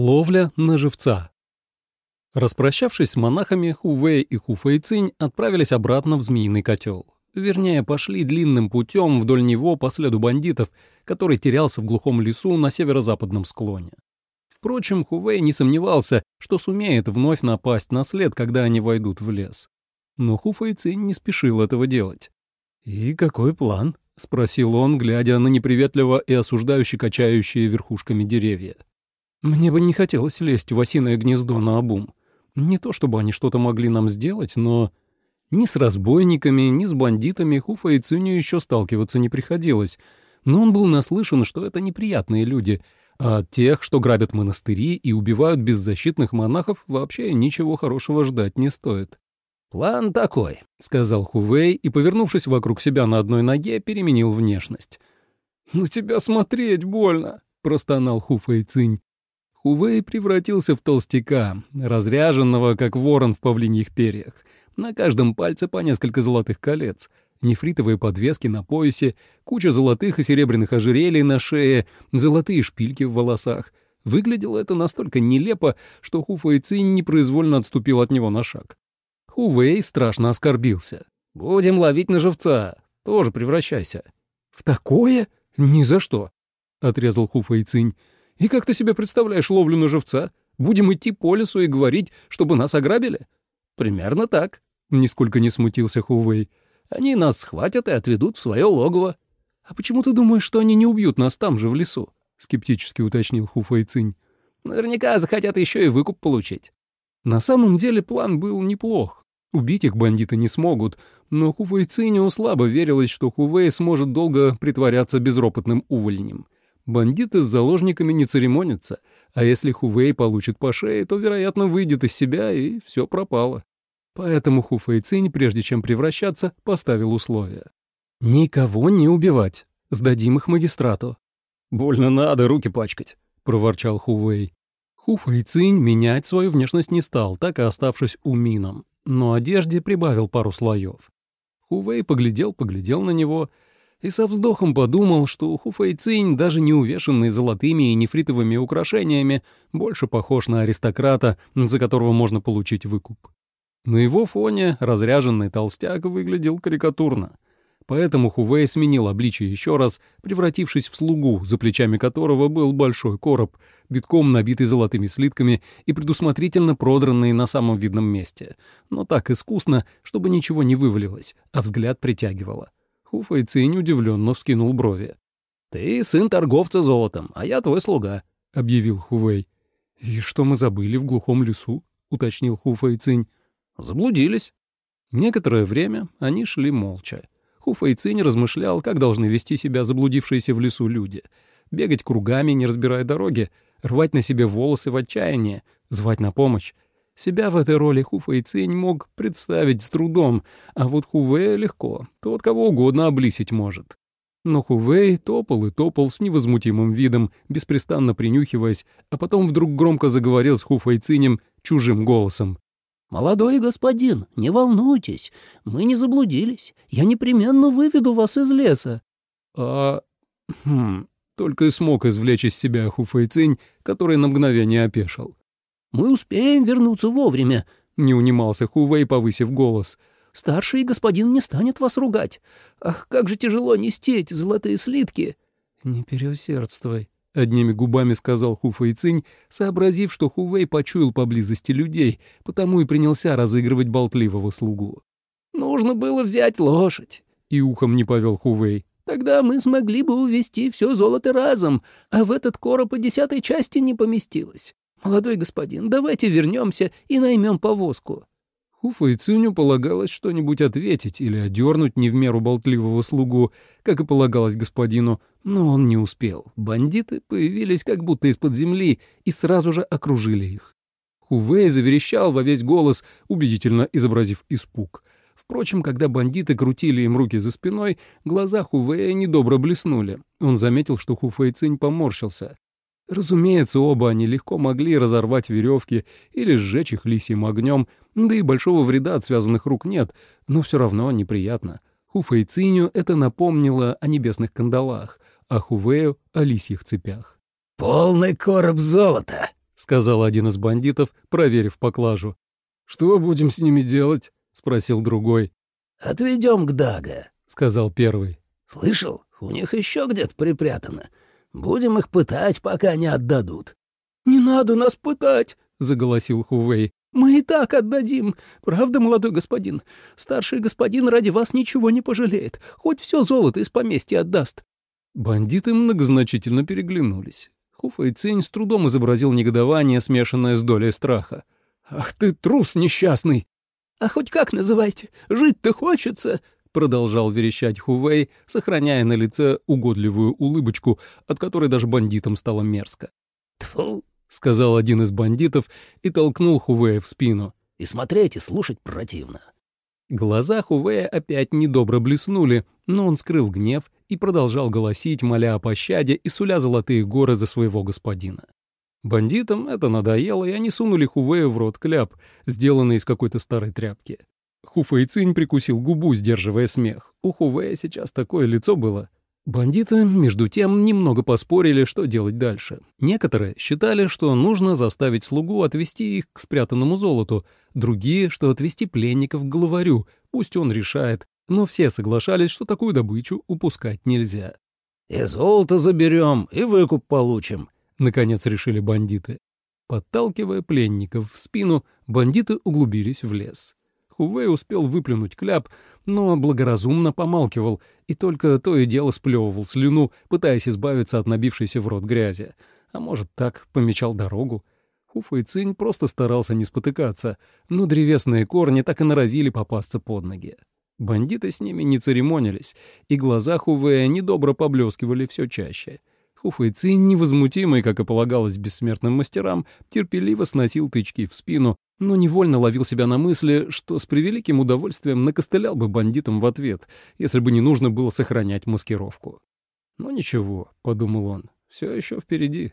Ловля на живца. Распрощавшись с монахами, Хувей и Хуфэйцинь отправились обратно в Змеиный котел. Вернее, пошли длинным путем вдоль него по следу бандитов, который терялся в глухом лесу на северо-западном склоне. Впрочем, Хувей не сомневался, что сумеет вновь напасть на след, когда они войдут в лес. Но Хуфэйцинь не спешил этого делать. «И какой план?» — спросил он, глядя на неприветливо и осуждающе качающие верхушками деревья. Мне бы не хотелось лезть в осиное гнездо на обум. Не то чтобы они что-то могли нам сделать, но... Ни с разбойниками, ни с бандитами Хуфа и Циню еще сталкиваться не приходилось, но он был наслышан, что это неприятные люди, а от тех, что грабят монастыри и убивают беззащитных монахов, вообще ничего хорошего ждать не стоит. «План такой», — сказал Хувей и, повернувшись вокруг себя на одной ноге, переменил внешность. «На тебя смотреть больно», — простонал Хуфэй Цинь. Хувей превратился в толстяка, разряженного, как ворон в павлиньих перьях. На каждом пальце по несколько золотых колец, нефритовые подвески на поясе, куча золотых и серебряных ожерелий на шее, золотые шпильки в волосах. Выглядело это настолько нелепо, что Хуфэй Цинь непроизвольно отступил от него на шаг. Хувей страшно оскорбился. «Будем ловить на живца. Тоже превращайся». «В такое? Ни за что!» — отрезал Хуфэй Цинь. И как ты себе представляешь ловлю на живца? Будем идти по лесу и говорить, чтобы нас ограбили? Примерно так. Нисколько не смутился Хувей. Они нас схватят и отведут в свое логово. А почему ты думаешь, что они не убьют нас там же в лесу? Скептически уточнил Хуфэй Цинь. Наверняка захотят еще и выкуп получить. На самом деле план был неплох. Убить их бандиты не смогут, но Хуфэй Циню слабо верилось, что Хувей сможет долго притворяться безропотным увольнем. Бандиты с заложниками не церемонятся, а если Хувей получит по шее, то, вероятно, выйдет из себя, и все пропало. Поэтому Хуфэй Цинь, прежде чем превращаться, поставил условия. «Никого не убивать. Сдадим их магистрату». «Больно надо руки пачкать», — проворчал Хувей. Хуфэй Цинь менять свою внешность не стал, так и оставшись умином, но одежде прибавил пару слоев. Хувей поглядел-поглядел на него — и со вздохом подумал, что Хуфэйцинь, даже не увешанный золотыми и нефритовыми украшениями, больше похож на аристократа, за которого можно получить выкуп. На его фоне разряженный толстяк выглядел карикатурно. Поэтому Хувей сменил обличие еще раз, превратившись в слугу, за плечами которого был большой короб, битком набитый золотыми слитками и предусмотрительно продранный на самом видном месте, но так искусно, чтобы ничего не вывалилось, а взгляд притягивало. Хуфа Цинь удивленно вскинул брови. «Ты сын торговца золотом, а я твой слуга», — объявил Хувей. «И что мы забыли в глухом лесу?» — уточнил Хуфа Цинь. «Заблудились». Некоторое время они шли молча. Хуфа Цинь размышлял, как должны вести себя заблудившиеся в лесу люди. Бегать кругами, не разбирая дороги, рвать на себе волосы в отчаянии, звать на помощь. Себя в этой роли Хуфэй Цинь мог представить с трудом, а вот Хувея легко, тот кого угодно облисить может. Но Хувей топал и топал с невозмутимым видом, беспрестанно принюхиваясь, а потом вдруг громко заговорил с Хуфэй Цинем чужим голосом. «Молодой господин, не волнуйтесь, мы не заблудились. Я непременно выведу вас из леса». «А... хм...» Только и смог извлечь из себя Хуфэй Цинь, который на мгновение опешил. Мы успеем вернуться вовремя», — не унимался Хувей, повысив голос. «Старший господин не станет вас ругать. Ах, как же тяжело нести эти золотые слитки!» «Не переусердствуй», — одними губами сказал Хуфа Цинь, сообразив, что Хувей почуял поблизости людей, потому и принялся разыгрывать болтливого слугу. «Нужно было взять лошадь», — и ухом не повел Хувей. «Тогда мы смогли бы увезти все золото разом, а в этот короб и десятой части не поместилось. «Молодой господин, давайте вернемся и наймем повозку». Хуфа и Циню полагалось что-нибудь ответить или одернуть не в меру болтливого слугу, как и полагалось господину, но он не успел. Бандиты появились как будто из-под земли и сразу же окружили их. Хувей заверещал во весь голос, убедительно изобразив испуг. Впрочем, когда бандиты крутили им руки за спиной, глаза Хувея недобро блеснули. Он заметил, что Хуфэй Цинь поморщился. Разумеется, оба они легко могли разорвать веревки или сжечь их лисьим огнем, да и большого вреда от связанных рук нет, но все равно неприятно. Хуфейциню это напомнило о небесных кандалах, а Хувею — о лисьих цепях. «Полный короб золота!» — сказал один из бандитов, проверив поклажу. «Что будем с ними делать?» — спросил другой. «Отведем к Дага», — сказал первый. «Слышал, у них еще где-то припрятано. Будем их пытать, пока не отдадут». «Не надо нас пытать», — заголосил Хувей. «Мы и так отдадим. Правда, молодой господин? Старший господин ради вас ничего не пожалеет. Хоть все золото из поместья отдаст». Бандиты многозначительно переглянулись. Хуфа Цинь с трудом изобразил негодование, смешанное с долей страха. «Ах ты трус несчастный!» «А хоть как называйте? Жить-то хочется!» — продолжал верещать Хувей, сохраняя на лице угодливую улыбочку, от которой даже бандитам стало мерзко. «Тьфу!» — сказал один из бандитов и толкнул Хувея в спину. «И смотреть, и слушать противно». Глаза Хувея опять недобро блеснули, но он скрыл гнев и продолжал голосить, моля о пощаде и суля золотые горы за своего господина. Бандитам это надоело, и они сунули Хувею в рот кляп, сделанный из какой-то старой тряпки. Хуфэйцинь прикусил губу, сдерживая смех. У Хувея сейчас такое лицо было, Бандиты, между тем, немного поспорили, что делать дальше. Некоторые считали, что нужно заставить слугу отвести их к спрятанному золоту, другие, что отвести пленников к главарю, пусть он решает, но все соглашались, что такую добычу упускать нельзя. «И золото заберем, и выкуп получим», — наконец решили бандиты. Подталкивая пленников в спину, бандиты углубились в лес. Хувей успел выплюнуть кляп, но благоразумно помалкивал и только то и дело сплевывал слюну, пытаясь избавиться от набившейся в рот грязи. А может, так помечал дорогу? Хуфа Цинь просто старался не спотыкаться, но древесные корни так и норовили попасться под ноги. Бандиты с ними не церемонились, и глаза Хувея недобро поблескивали все чаще. Хуфэйци, невозмутимый, как и полагалось бессмертным мастерам, терпеливо сносил тычки в спину, но невольно ловил себя на мысли, что с превеликим удовольствием накостылял бы бандитам в ответ, если бы не нужно было сохранять маскировку. «Ну ничего», — подумал он, — «все еще впереди».